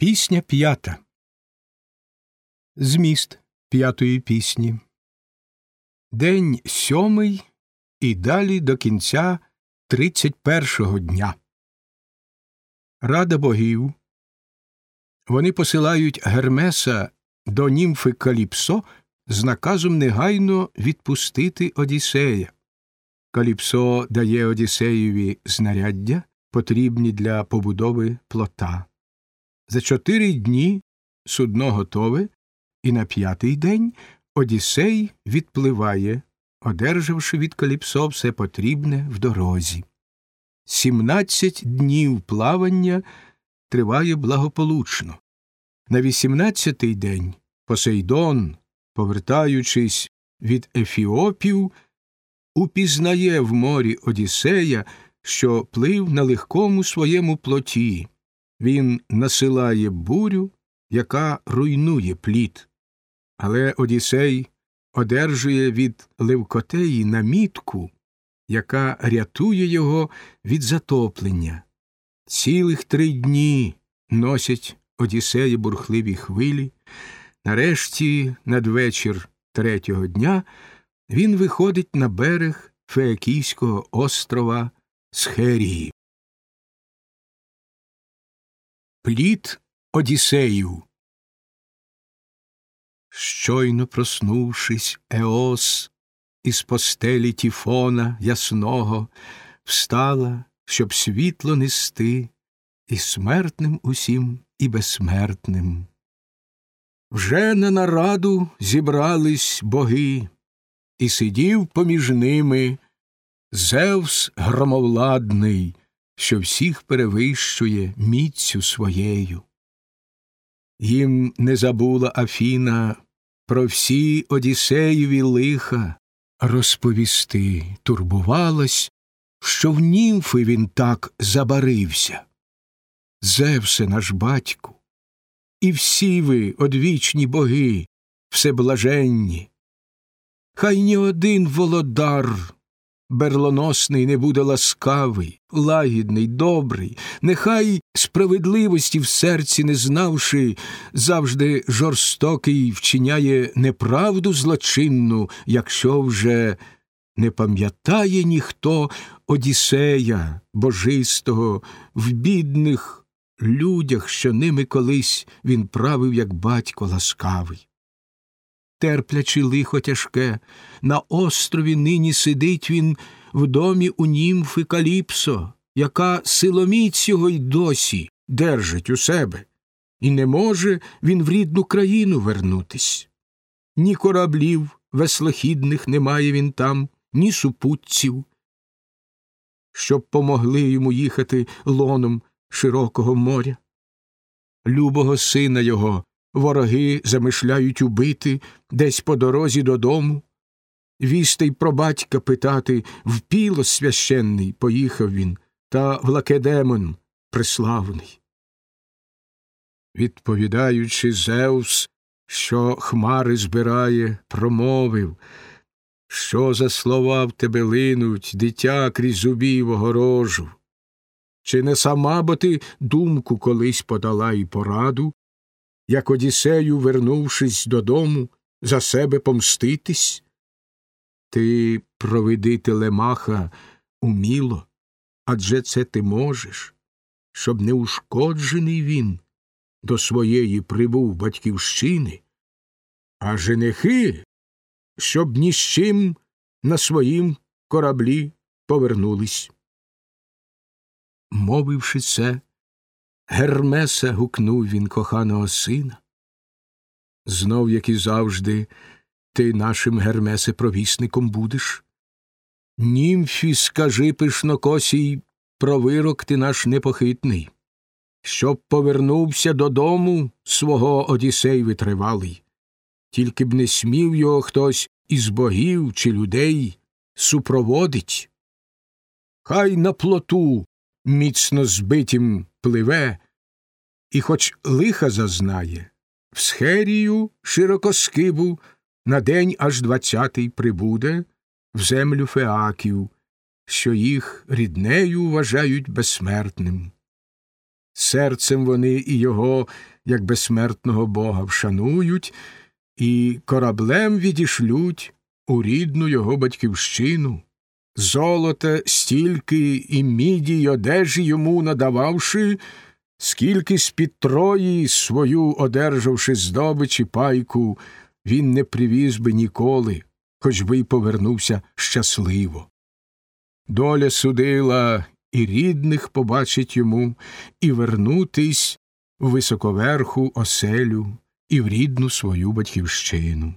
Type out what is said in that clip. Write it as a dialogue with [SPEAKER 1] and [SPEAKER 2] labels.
[SPEAKER 1] Пісня п'ята. Зміст п'ятої пісні. День сьомий і далі до кінця тридцять першого дня. Рада богів. Вони посилають Гермеса до німфи Каліпсо з наказом негайно відпустити Одіссея. Каліпсо дає Одіссеєві знаряддя, потрібні для побудови плота. За чотири дні судно готове, і на п'ятий день Одіссей відпливає, одержавши від Каліпсо все потрібне в дорозі. Сімнадцять днів плавання триває благополучно. На вісімнадцятий день Посейдон, повертаючись від Ефіопів, упізнає в морі Одіссея, що плив на легкому своєму плоті. Він насилає бурю, яка руйнує плід. Але Одіссей одержує від Левкотеї намітку, яка рятує його від затоплення. Цілих три дні носять Одіссеї бурхливі хвилі. Нарешті, надвечір третього дня, він виходить на берег Феокійського острова Схерії. Плід Одіссеїв. Щойно проснувшись, Еос із постелі Тіфона ясного встала, щоб світло нести і смертним усім, і безсмертним. Вже на нараду зібрались боги, і сидів поміж ними Зевс громовладний що всіх перевищує міцю своєю. Їм не забула Афіна про всі Одіссеєві лиха розповісти, турбувалась, що в німфи він так забарився. Зевсе наш батьку, і всі ви, одвічні боги, всеблаженні. Хай ні один володар берлоносний не буде ласкавий, лагідний, добрий, нехай справедливості в серці не знавши, завжди жорстокий вчиняє неправду злочинну, якщо вже не пам'ятає ніхто Одіссея божистого в бідних людях, що ними колись він правив, як батько ласкавий терплячи лихо тяжке, на острові нині сидить він в домі у німфи Каліпсо, яка силоміць його й досі держить у себе, і не може він в рідну країну вернутись. Ні кораблів веслохідних немає він там, ні супутців, щоб помогли йому їхати лоном широкого моря. Любого сина його Вороги замишляють убити десь по дорозі додому. Вістей про батька питати в пілос священний поїхав він, та в лакедемон преславний. Відповідаючи, Зевс, що хмари збирає, промовив Що за слова в тебе линуть, дитя крізь зубів огорожу? Чи не сама бо ти думку колись подала і пораду, як Одіссею, вернувшись додому, за себе помститись? Ти проведи телемаха уміло, адже це ти можеш, щоб неушкоджений він до своєї прибув батьківщини, а женихи, щоб ні з чим на своїм кораблі повернулись. Мовивши це, Гермеса гукнув він коханого сина. Знов, як і завжди, ти нашим Гермесе провісником будеш. Німфі, скажи пишнокосій, про вирок ти наш непохитний, щоб повернувся додому свого Одісей витривалий, тільки б не смів його хтось із богів чи людей супроводить. Хай на плоту міцно збитім пливе, і хоч лиха зазнає, в схерію широкоскибу на день аж двадцятий прибуде в землю феаків, що їх ріднею вважають безсмертним. серцем вони і його, як безсмертного бога, вшанують, і кораблем відішлють у рідну його батьківщину. Золота стільки і міді й одежі йому надававши, скільки з під Трої свою одержавши здобичі пайку, він не привіз би ніколи, хоч би й повернувся щасливо. Доля судила і рідних побачить йому, і вернутись в високоверху оселю, і в рідну свою батьківщину.